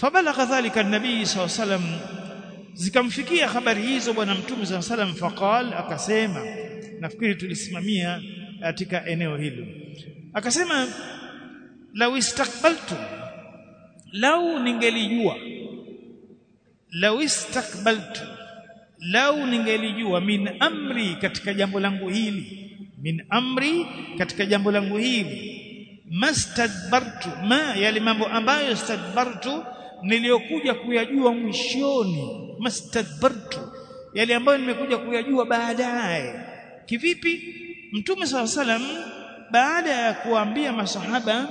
fabalagha dhalika an-nabii sallallahu alayhi wasallam zikamfikia habari hizo bwana mtume sallallahu alayhi wasallam faqal akasema nafikiri tulisimamia katika eneo hilo. Akasema law istakbaltu lau ningelijua law istakbaltu lau ningelijua min amri katika jambo langu hili min amri katika jambo langu hili mastadbartu ma yale mambo ambayo stadbartu niliyokuja kuyajua mwishoni mastadbartu yale ambayo nimekuja kuyajua baadaye. Kivipi? Mtume saw salam baada ya kuambia masahaba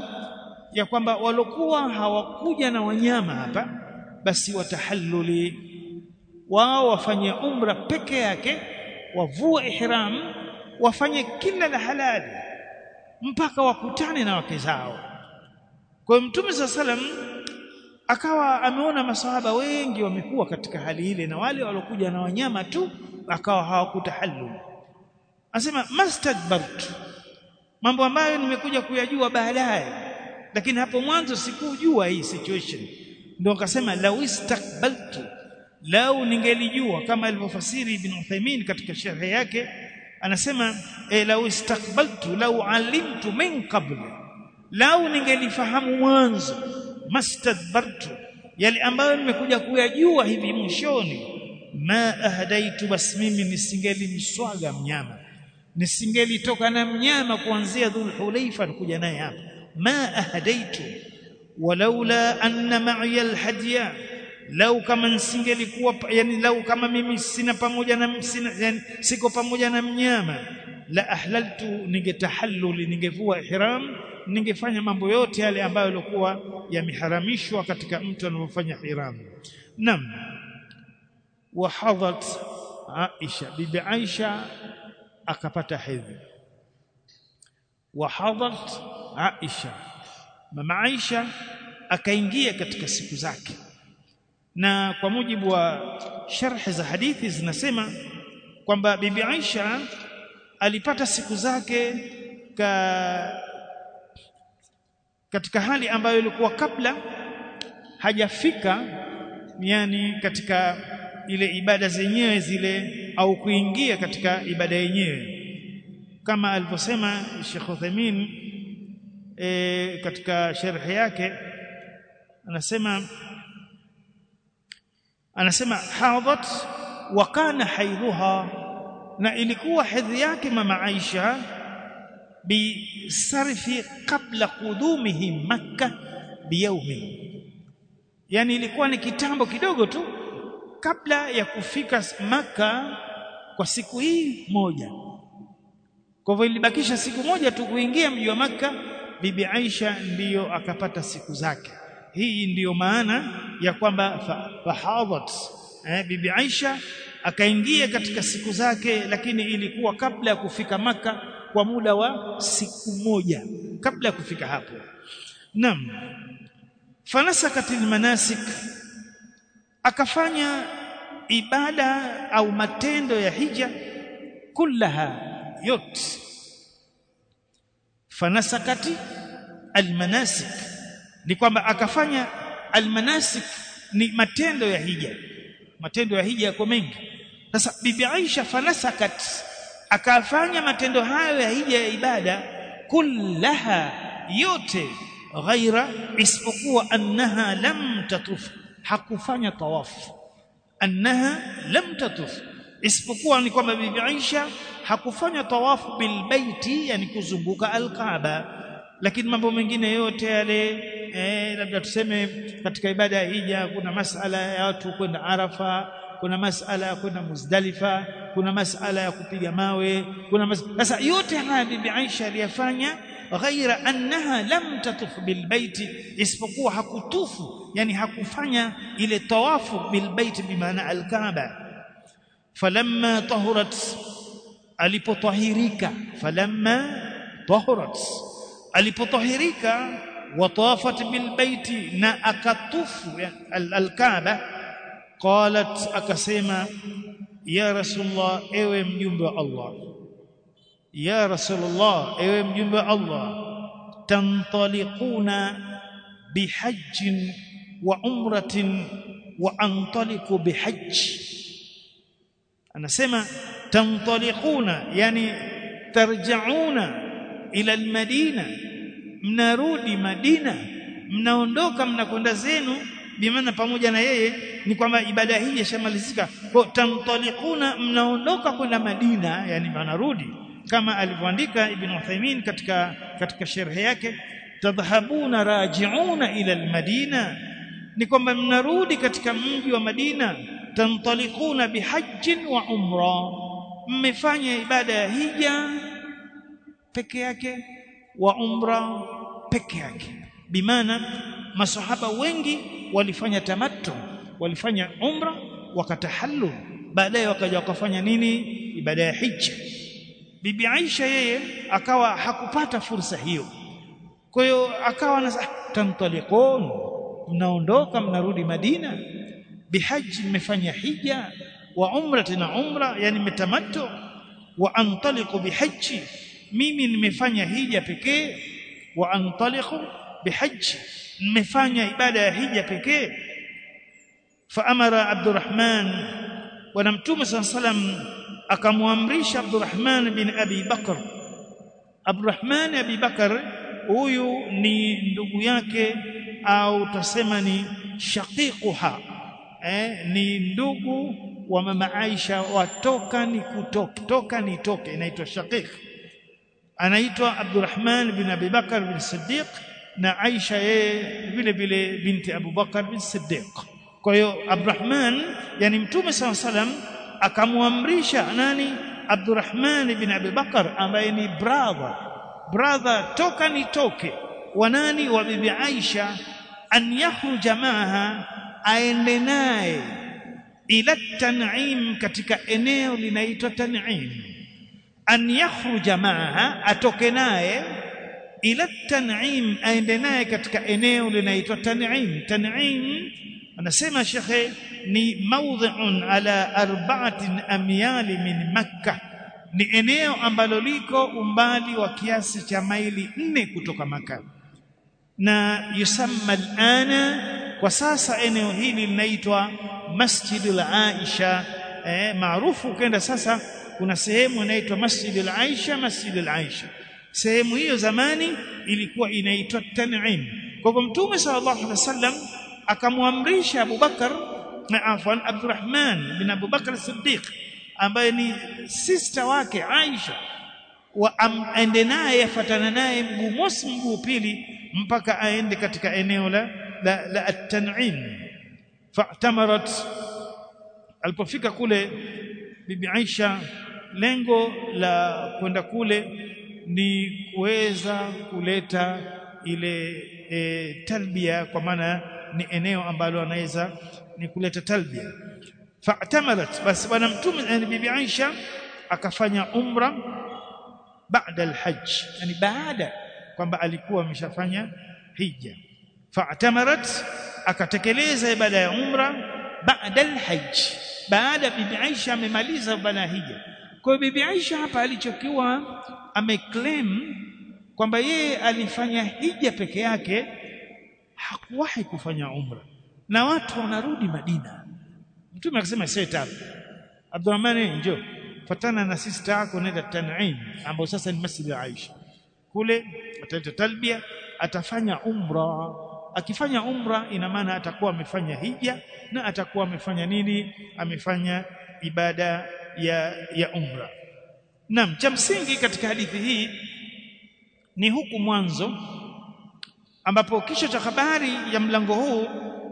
ya kwamba walokuwa hawakuja na wanyama hapa basi watahalluli. Wao wafanye umra peke yake wavue ihram wafanye kila la halali mpaka wakutane na wake zao. Kwa mtume saa salam akawa ameona masahaba wengi wamekuwa katika hali ile na wale walokuja na wanyama tu akawa hawakutahallul. Anasema mastadbartu mambo ambayo nimekuja kuyajua baadaye. Lakini hapo mwanzo sikujua hii situation. Ndio akasema law istakbaltu. Lau ningelijua kama alivyofasiri ibn Uthaymeen katika sharhi yake. Anasema e, lau istakbaltu lau alimtu min qabl lau ningelifahamu mwanzo mastadbartu yale ambayo nimekuja kuyajua hivi mwishoni. Ma ahdaitu bas mimi nisingelimswaga mnyama nisingelitoka na mnyama kuanzia dhulhulaifa kuja naye hapa. Ma ahdaitu walaula anna ma'iya alhadiya lau kama nisingelikuwa yani lau kama mimi sina pamoja na sina, yani, siko pamoja na mnyama la ahlaltu ningetahalluli ningevua ihram ningefanya mambo yote yale ambayo yalikuwa yameharamishwa katika mtu anapofanya hiramu nam wa hadat Aisha bibi Aisha akapata hedhi. Wa hadat Aisha mama Aisha akaingia katika siku zake. Na kwa mujibu wa sharhi za hadithi zinasema kwamba bibi Aisha alipata siku zake ka katika hali ambayo ilikuwa kabla hajafika yani katika ile ibada zenyewe zile au kuingia katika ibada yenyewe. Kama alivyosema Sheikh Uthaymeen e, katika sharhi yake anasema anasema hadhat wa kana haidhuha. Na ilikuwa hedhi yake mama Aisha bisarfi kabla kudumihi makka biyaumi yani ilikuwa ni kitambo kidogo tu kabla ya kufika maka kwa siku hii moja. Kwa hivyo ilibakisha siku moja tu kuingia mji wa maka bibi Aisha ndiyo akapata siku zake. Hii ndiyo maana ya kwamba fahadhat eh, bibi Aisha akaingia katika siku zake lakini ilikuwa kabla ya kufika maka kwa muda wa siku moja kabla ya kufika hapo. Naam. Fanasakatil manasik akafanya ibada au matendo ya hija kullaha yote. Fanasakati almanasik ni kwamba akafanya almanasik ni matendo ya hija. Matendo ya hija yako mengi. Sasa bibi Aisha fanasakat akafanya matendo hayo ya hija ya ibada kullaha yote ghaira isipokuwa annaha lam tatuf. Hakufanya tawafu. Annaha lam tatuf. Isipokuwa ni kwamba bibi Aisha hakufanya tawafu bilbaiti yani kuzunguka alkaaba. Lakini mambo mengine yote yale eh, labda tuseme katika ibada ya hija kuna masala ya watu kwenda Arafa kuna masala ya kwenda Muzdalifa kuna masala ya kupiga mawe kuna sasa yote haya bibi Aisha aliyafanya ghaira annaha lam tatuf bilbaiti isipokuwa hakutufu yani hakufanya ile tawafu bilbaiti bimaana alkaaba falamma tahurat alipotahirika falamma tahurat alipotahirika watafat bilbaiti na akatufu alkaaba qalat akasema ya rasulullah ewe mjumbe wa Allah ya rasulullah ewe mjumbe wa Allah tantaliquna bihajjin wa umratin wa antaliqu bihajj anasema tantaliquna yani tarjauna ila almadina mnarudi madina mnaondoka mnakwenda zenu bimaana pamoja na yeye ni kwamba ibada hii yashamalizika. Kwa tamtalikuna mnaondoka kwenda Madina yani mnarudi. Kama alivyoandika Ibn Uthaymeen katika katika sharhi yake tadhhabuna raji'una ila almadina. Ni kwamba mnarudi katika mji wa Madina tantalikuna bihajjin wa umra. Mmefanya ibada ya hija peke yake wa umra peke yake. Bimaana masahaba wengi walifanya tamattu walifanya umra wakatahallu baadaye wakaja wakafanya nini? Ibada ya hija bibi Aisha yeye akawa hakupata fursa hiyo. Kwa hiyo akawa na tantaliqun mnaondoka mnarudi Madina. Bihaji mmefanya hija wa umra tena umra yani mtamattu wa antaliqu bihaji mimi nimefanya hija pekee. Wa antaliqu bihaji nimefanya ibada ya hija pekee. Faamara Abdurrahman bwana mtume sallam akamwamrisha Abdurrahman bin Abi Bakr. Abdurrahman Abi Bakr huyu ni ndugu yake au tutasema ni shaqiquha eh, ni ndugu wa mama Aisha watoka ni kutoka toka ni toke inaitwa shaqiq. Anaitwa Abdurrahman bin Abi Bakr bin Siddiq na Aisha yeye vile vile binti Abu Bakar bin Siddiq. Kwa hiyo Abdurrahman yani mtume saw akamwamrisha nani? Abdurrahman bin Abi Bakar ambaye ni brother. Brother toka nitoke wa nani? Wa bibi Aisha an yakhruja maha aende naye ila tan'im katika eneo linaitwa tan'im. An yakhruja maha atoke naye ila tan'im aende naye katika eneo linaloitwa tan'im. Tan'im anasema shekhe ni mawdhi'un ala arba'atin amyali min makkah. Ni eneo ambalo liko umbali wa kiasi cha maili nne kutoka maka na yusamma alana kwa sasa eneo hili linaitwa Masjidul Aisha. Eh, maarufu ukenda sasa kuna sehemu inaitwa masjid Masjidul Aisha masjid Masjidul Aisha sehemu hiyo zamani ilikuwa inaitwa Tan'im. Kwa hivyo mtume sallallahu alaihi wasallam akamwamrisha Abu Bakar na afwan Abdurrahman bin Abubakar Siddiq ambaye ni sister wake Aisha wa aende naye afatana naye mguu mosi mguu pili mpaka aende katika eneo la la, la at-tan'im fa'tamarat alipofika kule bibi Aisha lengo la kwenda kule ni kuweza kuleta ile e, talbia kwa maana ni eneo ambalo anaweza ni kuleta talbia. Fa'tamarat basi bwana mtume yani bibi Aisha akafanya umra baada alhajj yani baada kwamba alikuwa ameshafanya hija. Fa'tamarat akatekeleza ibada ya umra baada alhajj baada bibi Aisha amemaliza ibada hija. Kwa bibi Aisha hapa alichokiwa ameclaim kwamba yeye alifanya hija peke yake hakuwahi kufanya umra. Na watu wanarudi Madina. Mtume akasema sio tabu Abdurrahman njoo fatana na sister yako nenda Tan'im ambao sasa ni Masjid Aisha. Kule ataleta talbia atafanya umra. Akifanya umra ina maana atakuwa amefanya hija na atakuwa amefanya nini? Amefanya ibada ya ya umra Naam cha msingi katika hadithi hii ni huku mwanzo ambapo kisha cha habari ya mlango huu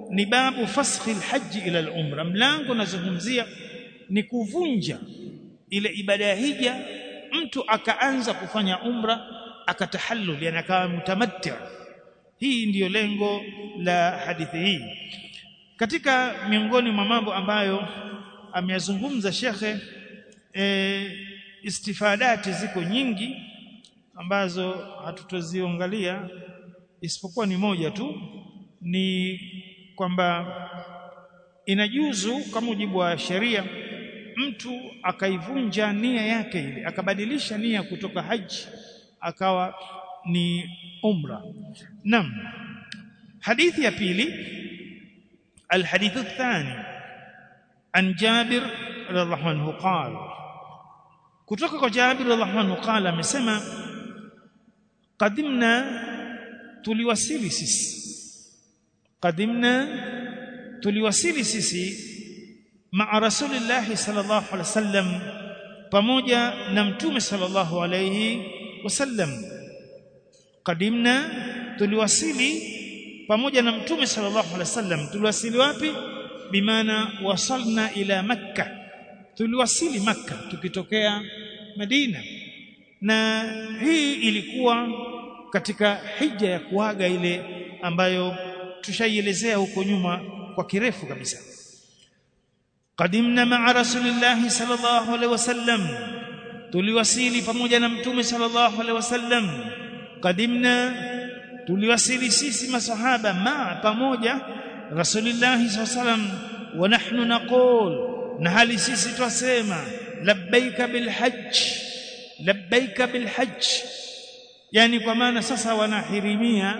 ni babu faskhi alhajj ila alumra. mlango nazungumzia ni kuvunja ile ibada ya hija mtu akaanza kufanya umra akatahallul yani akawa mutamatti hii ndiyo lengo la hadithi hii katika miongoni mwa mambo ambayo ameyazungumza shekhe e, istifadati ziko nyingi ambazo hatutoziangalia isipokuwa ni moja tu ni kwamba inajuzu kwa mujibu wa sheria mtu akaivunja nia yake ile akabadilisha nia kutoka haji akawa ni umra nam hadithi ya pili الحديث الثاني عن جابر رضي الله عنه قال kutoka kwa Jabir radhiallahu anhu qala amesema qadimna tuliwasili sisi. Qadimna tuliwasili sisi ma'a rasulillahi sallallahu alaihi wasallam pamoja na mtume sallallahu alaihi wasallam. Qadimna tuliwasili pamoja na mtume sallallahu alaihi wasallam. Tuliwasili wapi? Bimaana wasalna ila makkah tuliwasili makka tukitokea Madina na hii ilikuwa katika hija ya kuaga ile ambayo tushaielezea huko nyuma kwa kirefu kabisa. Qadimna ma'a rasulillahi sallallahu alaihi wasallam tuliwasili pamoja na mtume sallallahu alaihi wasallam qadimna tuliwasili sisi masahaba ma pamoja rasulillahi sallallahu alaihi wasallam wa nahnu naqul na hali sisi twasema labbaika bilhajj labbaika bilhajj. Yani kwa maana sasa wanahirimia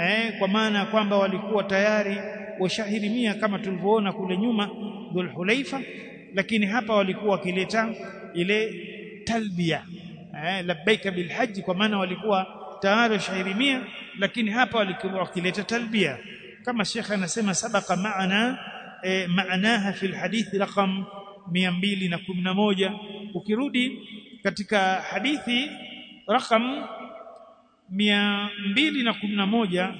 eh, kwa maana kwamba walikuwa tayari washahirimia kama tulivyoona kule nyuma dhulhulaifa lakini hapa walikuwa wakileta ile talbia eh, labbaika bilhajj kwa maana walikuwa tayari washahirimia lakini hapa walikuwa wakileta talbia. Kama shekhe anasema sabaka maana e, maanaha fi رقم raqam 211 ukirudi katika hadithi raqam 211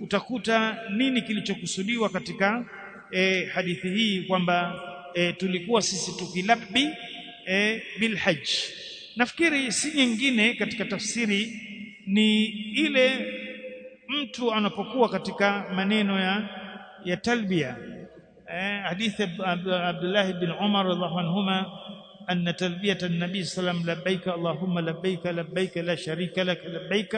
utakuta nini kilichokusudiwa katika e, hadithi hii kwamba e, tulikuwa sisi tukilabbi e, bilhajj nafikiri si nyingine katika tafsiri ni ile mtu anapokuwa katika maneno ya ya talbia آه، حديث عبد الله بن عمر رضي الله عنهما أن تلبية النبي صلى الله عليه وسلم لبيك اللهم لبيك لبيك لا شريك لك لبيك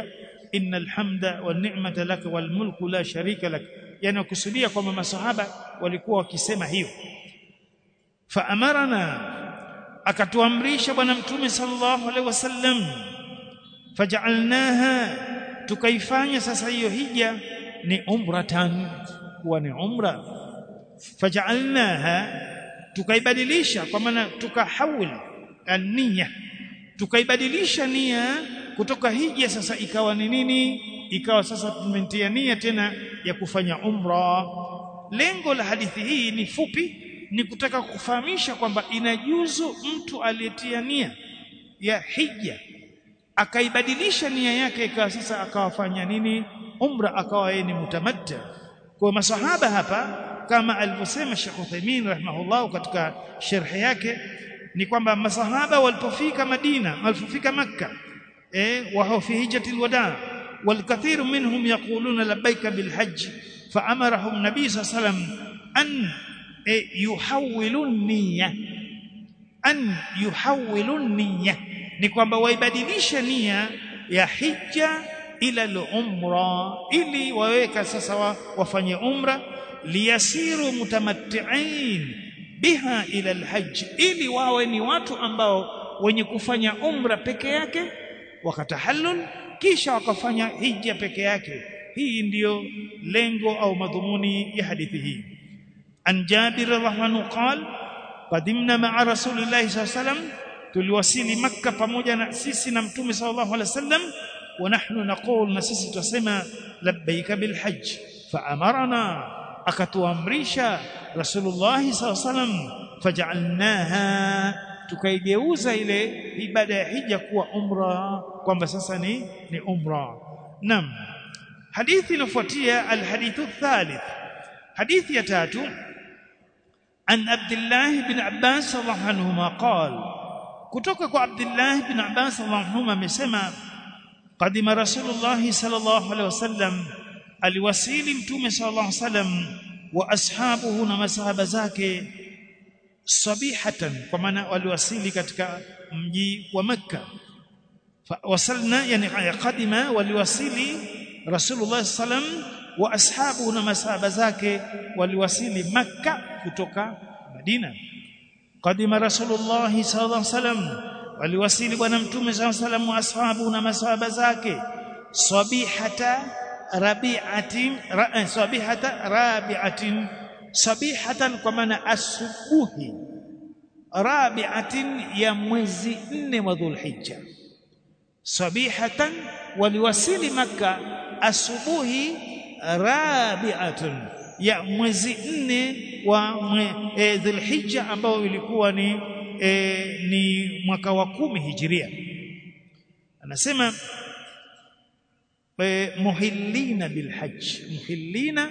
إن الحمد والنعمة لك والملك لا شريك لك. يعني كسليكم من صحابة ولكوا كسيمة هيو فأمرنا أكتو أمريش ونمتوم صلى الله عليه وسلم فجعلناها تكيفان يساسي هي نعمرة ونعمرة faj'alnaha tukaibadilisha kwa maana tukahawil an-niyya tukaibadilisha nia kutoka hija sasa ikawa ni nini? Ikawa sasa tumetia nia tena ya kufanya umra. Lengo la hadithi hii ni fupi ni kutaka kufahamisha kwamba inajuzu mtu aliyetia nia ya hija akaibadilisha nia yake ikawa sasa akawafanya nini? Umra akawa yeye ni mutamatta. Kwa masahaba hapa kama alivyosema Sheikh Uthaymeen rahimahullah katika sharhi yake ni kwamba masahaba walipofika Madina walipofika Makka eh wa fi hijjatil wada والكثير منهم يقولون لبيك بالحج فأمرهم النبي صلى الله عليه وسلم أن يحولوا النية أن يحولوا النية ni kwamba waibadilisha nia ya hija ila al-umra ili waweka sasa wafanye umra liyasiru mutamatti'in biha ila alhajj ili wawe ni watu ambao wenye kufanya umra peke yake wakatahallul kisha wakafanya hija peke yake. Hii ndiyo lengo au madhumuni ya hadithi hii. An jabir rahmanu qal qadimna ma'a rasulillahi wasallam tuliwasili makka pamoja na sisi na mtume sallallahu alaihi wasallam wa nahnu naqul na sisi tusema labbaika bilhajj fa amarna akatuamrisha Rasulullah SAW faj'alnaha tukaigeuza ile ibada ya hija kuwa umra kwamba sasa ni ni umra. Nam hadithi inafuatia alhadithu thalith. Hadithi ya tatu an Abdullah bin Abbas radhiallahu anhuma qala kutoka kwa Abdullah bin Abbas radhiallahu anhuma amesema qadima Rasulullah sallallahu alaihi wasallam aliwasili mtume sallallahu alaihi wasallam wa ashabuhu na masahaba zake sabihatan kwa maana waliwasili katika mji wa makka wasalna yani qadima waliwasili rasulullah sallam wa ashabuhu na masahaba zake waliwasili makka kutoka madina qadima rasulullah sallallahu alaihi wasallam waliwasili bwana mtume sallallahu alaihi wasallam wa ashabuhu na masahaba zake sabihata rabi'atin ra, sabihata rabi'atin. Sabihatan kwa maana asubuhi. Rabi'atin ya mwezi nne wa dhulhijja. Sabihatan waliwasili maka asubuhi rabi'atun. Ya mwezi nne wa e, dhulhijja ambao ilikuwa ni e, ni mwaka wa kumi hijiria. Anasema muhillina bilhajj. Muhillina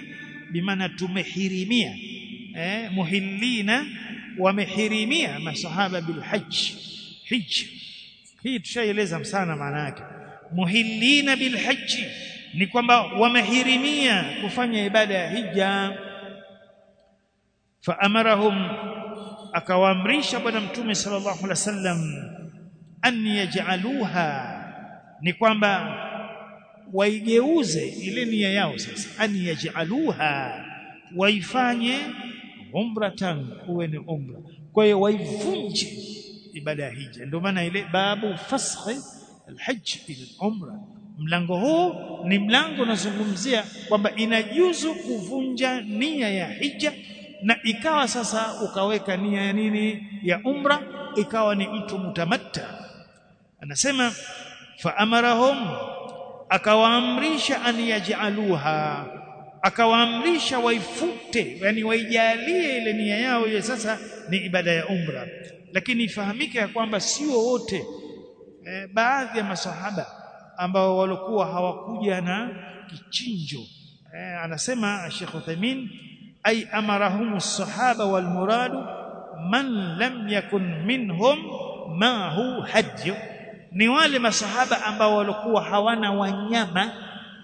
bimaana tumehirimia. Eh, muhillina wamehirimia masahaba bilhajj. Hijj. Hii tushaeleza sana maana yake. Muhillina bilhajj ni kwamba wamehirimia kufanya ibada ya hija faamarahum akawaamrisha bwana mtume sallallahu alaihi wasallam an yaj'aluha. Ni kwamba waigeuze. Ile nia yao sasa an yaj'aluha waifanye umratan kuwe ni umra. Kwa hiyo waivunje ibada ya hija. Ndio maana ile babu fashi alhajj ila umra. Mlango huu ni mlango unazungumzia kwamba inajuzu kuvunja nia ya hija na ikawa sasa ukaweka nia ya nini? Ya umra ikawa ni mtu mutamatta. Anasema fa amarahum akawaamrisha an yaj'aluha akawaamrisha waifute yani waijalie ile nia yao ile sasa ni ibada ya umra. Lakini ifahamike ya kwamba sio wote e, baadhi ya masahaba ambao walikuwa hawakuja na kichinjo. E, anasema Sheikh Uthaymeen ay amarahum as-sahaba wal muradu man lam yakun minhum ma hu hajj ni wale masahaba ambao walikuwa hawana wanyama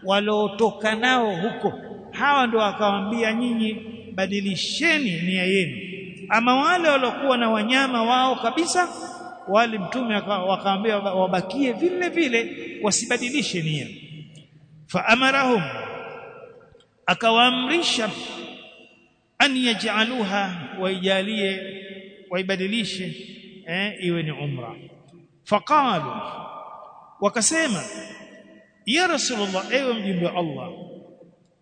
waliotoka nao huko. Hawa ndio akawaambia nyinyi badilisheni nia yenu. Ama wale waliokuwa na wanyama wao kabisa wale mtume wakawaambia wabakie vile vile wasibadilishe nia. Faamarahum akawaamrisha an yaj'aluha waijalie waibadilishe eh, iwe ni umra faqalu. Wakasema ya rasulullah ewe mjumbe wa Allah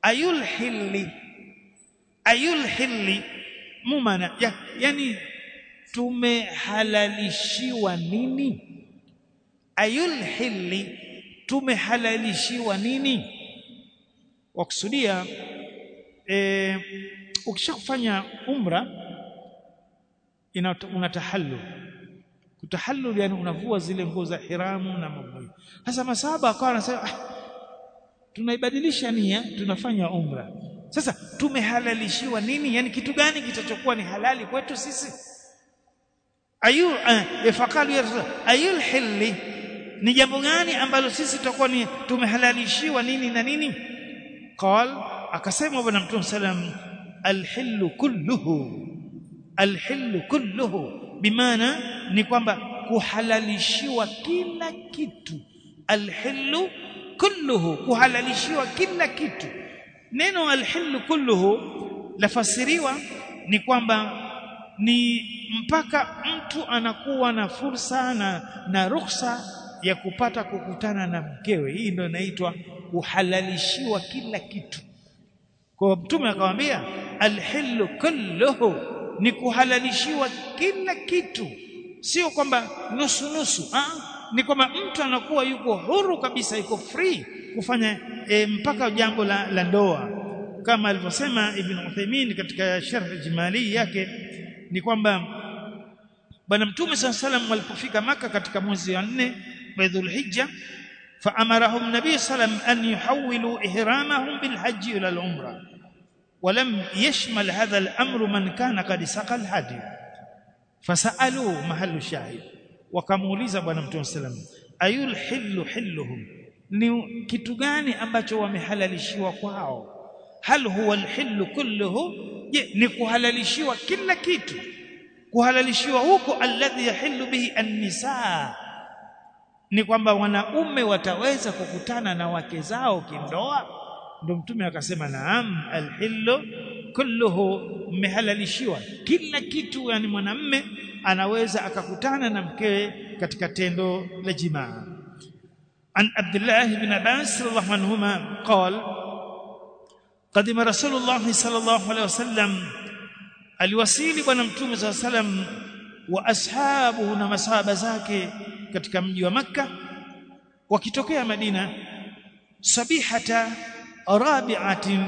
ayul hilli ayul hilli mumana ya, yani tumehalalishiwa nini? Ayul hilli tumehalalishiwa nini? Wakusudia e, ukishakufanya umra unatahallul kutahallul yani unavua zile nguo za ihramu na mambo sasa masaba akawa anasema ah, tunaibadilisha nia tunafanya umra. Sasa tumehalalishiwa nini? Yani kitu gani kitachokuwa ni halali kwetu sisi? Ayu uh, faqalu ya rasul ayul hilli ni jambo gani ambalo sisi tutakuwa ni tumehalalishiwa nini na nini? Qal akasema bwana mtume sallam alhillu kulluhu alhillu kulluhu bimaana ni kwamba kuhalalishiwa kila kitu. Alhillu kulluhu kuhalalishiwa kila kitu. Neno alhillu kulluhu lafasiriwa ni kwamba ni mpaka mtu anakuwa na fursa na, na ruhusa ya kupata kukutana na mkewe. Hii ndio inaitwa kuhalalishiwa kila kitu. Kwa mtume akamwambia alhillu kulluhu ni kuhalalishiwa kila kitu, sio kwamba nusu nusu. Ah, ni kwamba mtu anakuwa yuko huru kabisa, yuko free kufanya e, mpaka jambo la, la ndoa kama alivyosema Ibn Uthaymeen katika sharh jimali yake ni kwamba bwana mtume saa salam walipofika maka katika mwezi wa nne wa hijja fa amarahum nabii salam an yuhawilu ihramahum bilhaji ila al-umra ولم يشمل هذا الأمر من كان قد سقى الهدي فسألوا محل الشاهد wakamuuliza bwana mtume sallam ayul hillu hilluhum ni kitu gani ambacho wamehalalishiwa kwao hal huwa alhillu kulluhu je ni kuhalalishiwa kila kitu kuhalalishiwa huko alladhi yahillu bihi an-nisaa ni kwamba wanaume wataweza kukutana na wake zao kindoa ndio mtume akasema naam alhillu kulluhu mmehalalishiwa kila kitu yani mwanamme anaweza akakutana na mkewe katika tendo la jimaa an abdullah ibn abbas radhiallahu anhuma قال قدم رسول الله صلى الله عليه وسلم aliwasili bwana mtume saa salam wa ashabuhu na masahaba zake katika mji wa makka wakitokea madina sabihata rabi'atin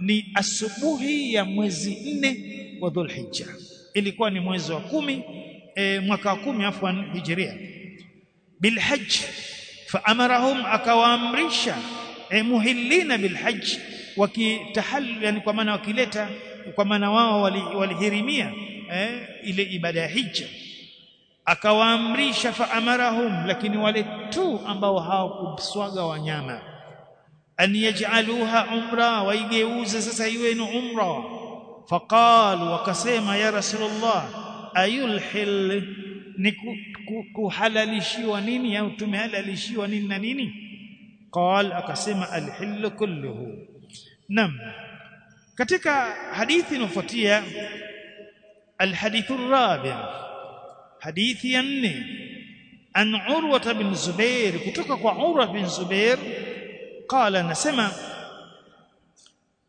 ni asubuhi ya mwezi nne wa dhulhijja ilikuwa ni mwezi wa kumi e, mwaka wa kumi afwan hijria bilhajj faamarahum akawaamrisha e, muhillina bilhajj wakitahal yani kwa maana wakileta kwa maana wao walihirimia wali eh, ile ibada ya hija akawaamrisha faamarahum lakini wale tu ambao hawakuswaga wanyama an yaj'aluha umra waigeuze sasa iwe ni umra faqalu wakasema ya rasulullah ayulhil ni kuhalalishiwa nini au tumehalalishiwa nini na nini qal akasema alhillu kulluhu nam katika hadithi inayofuatia alhadithu rabi' hadithi ya nne an urwa bin zubair kutoka kwa urwa bin zubair qala nasema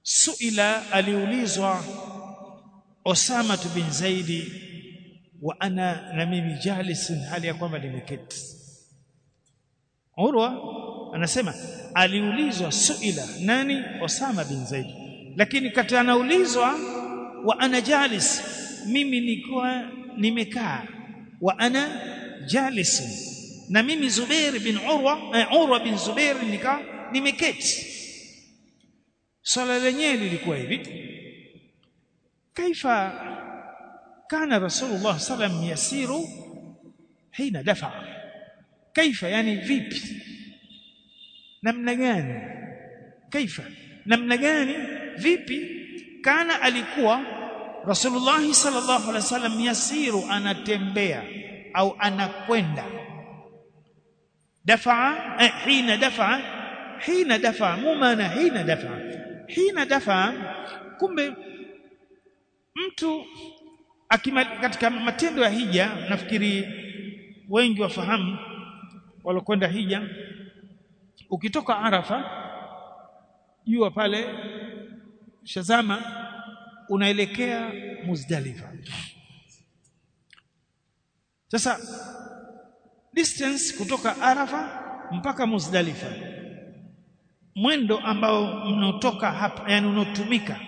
suila aliulizwa Osama bin Zaidi wa ana na mimi jalisin hali ya kwamba nimeketi. Urwa anasema aliulizwa suila nani? Osama bin Zaidi lakini kati anaulizwa wa ana jalis? Mimi nilikuwa nimekaa wa ana jalisin na mimi Zubair bin Urwa eh, Urwa bin Zubair nika nimeketi swala lenyewe lilikuwa hivi kaifa kana rasulullah sallam yasiru hina dafa kaifa yani vipi namna gani kaifa namna gani vipi kana alikuwa rasulullah sallallahu alaihi wasallam yasiru anatembea au anakwenda eh, hina dafa hina dafa. Mu maana hina dafa? Hina dafa kumbe mtu akima, katika matendo ya hija nafikiri wengi wafahamu walokwenda hija. Ukitoka Arafa jua pale Shazama unaelekea Muzdalifa. Sasa distance kutoka Arafa mpaka Muzdalifa mwendo ambao unaotoka hapa yani unaotumika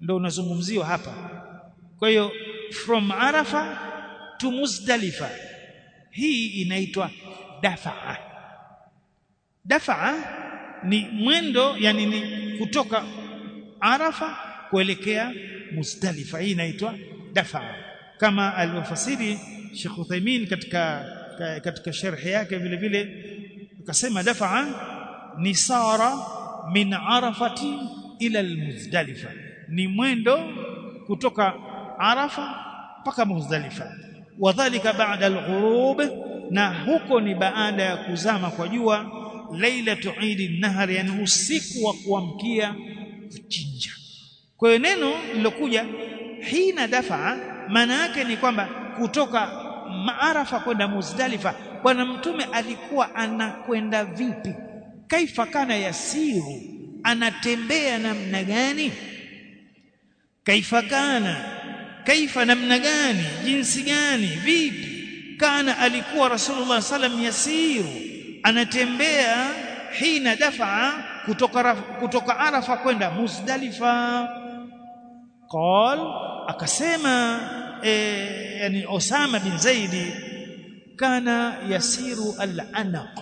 ndio unazungumziwa hapa. Kwa hiyo from Arafa to Muzdalifa hii inaitwa dafaa. Dafaa ni mwendo yani ni kutoka Arafa kuelekea Muzdalifa. Hii inaitwa dafaa. Kama alivyofasiri Sheikh Uthaymeen katika katika sharhi yake vile vile akasema dafaa ni sara min arafati ila almuzdalifa. Ni mwendo kutoka arafa mpaka muzdalifa. Wadhālika ba'da alghurub na huko ni baada ya kuzama kwa jua lailatu idi nahar yani usiku wa kuamkia kuchinja. Kwa hiyo neno lilokuja hina dafa maana yake ni kwamba kutoka maarafa kwenda muzdalifa bwana mtume alikuwa anakwenda vipi kaifa kana yasiru? Anatembea namna gani? Kaifa kana? Kaifa namna gani? Jinsi gani? Vipi? Kana alikuwa rasulullah sallam yasiru? Anatembea hina dafaa kutoka kutoka arafa kwenda muzdalifa. Qal akasema e, yani osama bin zaidi kana yasiru al-anaq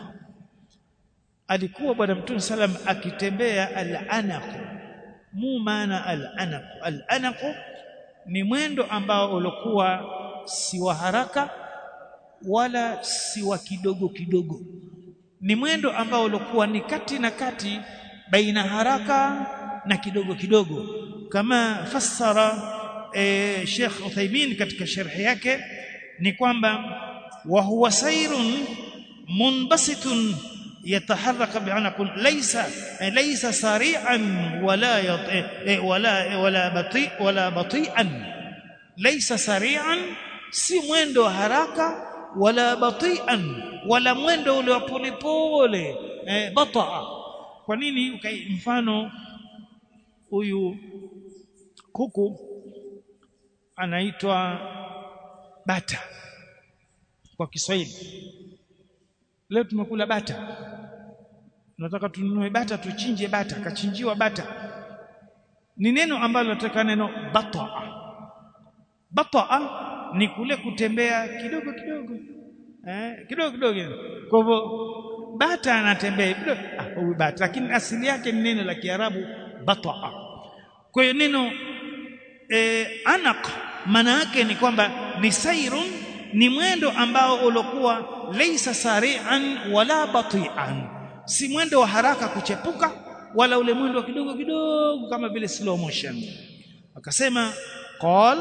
alikuwa bwana mtume salam akitembea al-anaq. Mu maana al-anaq? Al-anaq ni mwendo ambao ulikuwa si wa haraka wala si wa kidogo kidogo. Ni mwendo ambao ulikuwa ni kati na kati baina haraka na kidogo kidogo. Kama fassara e, Sheikh Uthaymeen katika sharhi yake ni kwamba wa huwa sairun munbasitun يتحرك بعنق ليس ليس سريعا ولا يطيع ولا ولا بطيء ولا بطيئا ليس سريعا si mwendo haraka wala batian wala mwendo ule wa polepole eh, bataa kwa nini mfano huyu kuku anaitwa bata kwa Kiswahili leo tumekula bata tunataka tununue bata tuchinje bata kachinjiwa bata. Ni neno ambalo nataka neno bataa bataa ni kule kutembea kidogo kidogo. Eh kidogo kidogo. Kwa hivyo bata anatembea kidogo ah bata. Lakini asili yake ni neno la Kiarabu bataa kwa hiyo neno eh, anaq maana yake ni kwamba ni sairun ni mwendo ambao ulokuwa laysa sari'an wala bati'an si mwendo wa haraka kuchepuka wala ule mwendo wa kidogo kidogo kama vile slow motion. Akasema qal.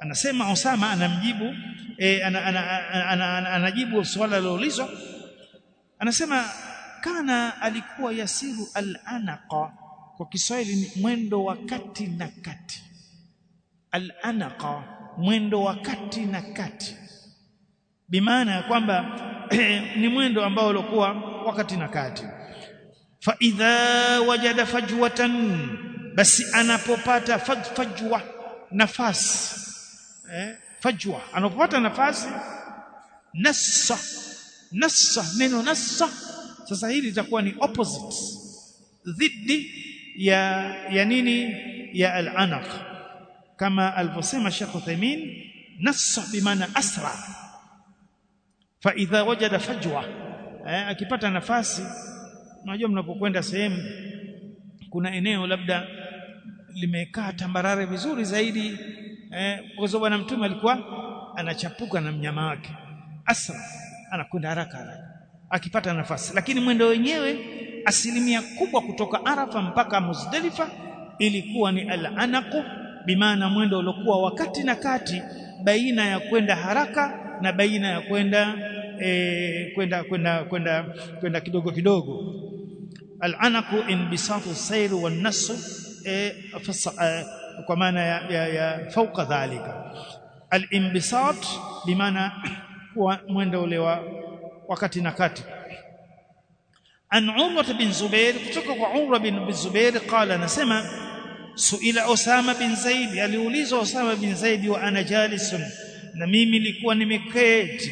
Anasema Usama anamjibu e, ana, ana, ana, ana, ana, anajibu swala liloulizwa anasema kana alikuwa yasiru al-anaqa. Kwa Kiswahili ni mwendo wa kati na kati. Al-anaqa mwendo wa kati na kati. Bimaana ya kwamba ni mwendo ambao ulikuwa wakati na kati. Fa idha wajada fajwatan basi anapopata fajwa nafasi eh, fajwa anapopata nafasi nassa nassa neno nassa sasa hili litakuwa ni opposite dhidi ya ya nini ya al-anaq. Kama alivyosema Sheikh Uthaymeen nassa bimaana asra. Fa idha wajada fajwa eh, akipata nafasi unajua mnapokwenda sehemu kuna eneo labda limekaa tambarare vizuri zaidi eh, kwa sababu bwana mtume alikuwa anachapuka na mnyama wake. Asra anakwenda haraka haraka akipata nafasi. Lakini mwendo wenyewe asilimia kubwa kutoka Arafa mpaka Muzdalifa ilikuwa ni al-anaqu bimaana mwendo uliokuwa wakati na kati baina ya kwenda haraka na baina ya kwenda e, kwenda kwenda kwenda kwenda kidogo kidogo. Al-anaqu inbisatu sayr wan nasu e, kwa maana ya, ya, ya fauka dhalika. Al-inbisat bimaana kuwa mwendo ule wa wakati na kati. An Urwa bin Zubair kutoka kwa Urwa bin Zubair qala anasema suila Osama bin Zaid aliulizwa Osama bin Zaid wa ana jalisun? Na mimi nilikuwa nimeketi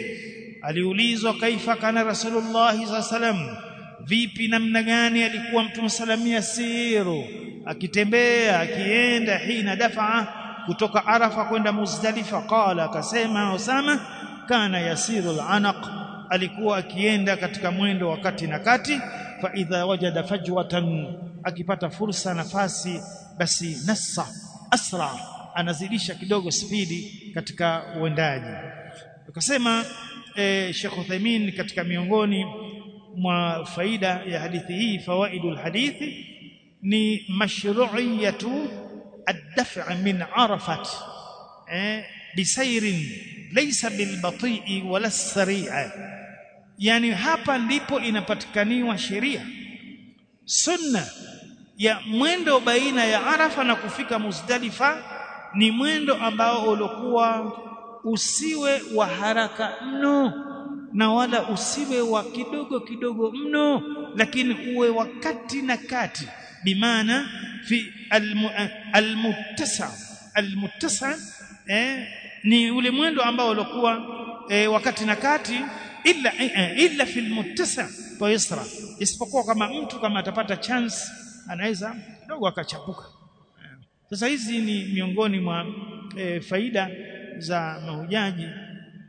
aliulizwa kaifa kana Rasulullah sallam vipi namna gani alikuwa mtume salamia siru? Akitembea akienda hina dafaa kutoka Arafa kwenda Muzdalifa. Qala akasema usama kana yasiru al-anaq. Alikuwa akienda katika mwendo wa kati na kati. Fa idha wajada fajwatan akipata fursa nafasi basi nassa asra anazidisha kidogo spidi katika uendaji akasema e, Sheikh Uthaymeen katika miongoni mwa faida ya hadithi hii fawaidul hadithi ni mashru'iyatu ad-daf' min arafat. Eh bisairin laysa bilbatii wala sari'a yani hapa ndipo inapatikaniwa sheria sunna ya mwendo baina ya Arafa na kufika Muzdalifa ni mwendo ambao ulikuwa usiwe wa haraka mno na wala usiwe wa kidogo kidogo mno lakini uwe wakati na kati. Bimaana fi almuttasa almuttasa eh, ni ule mwendo ambao ulikuwa eh, wakati na kati illa eh, illa fil muttasa kwa isipokuwa kama mtu kama atapata chance anaweza kidogo akachapuka. Sasa hizi ni miongoni mwa e, faida za mahujaji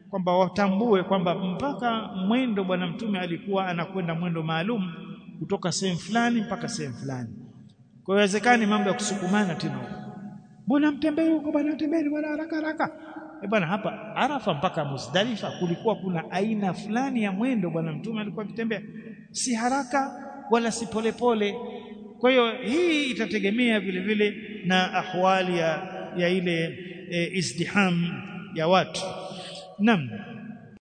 kwamba watambue kwamba mpaka mwendo bwana mtume alikuwa anakwenda mwendo maalum kutoka sehemu fulani mpaka sehemu fulani. Kwa hiyo mambo ya kusukumana tena mbona mtembee huko bwana mtembee bwana haraka haraka. E bwana hapa Arafa mpaka Muzdalifa kulikuwa kuna aina fulani ya mwendo bwana mtume alikuwa akitembea. Si haraka wala si polepole. Kwa hiyo hii itategemea vile vile na ahwali ya, ya ile e, izdiham ya watu. Naam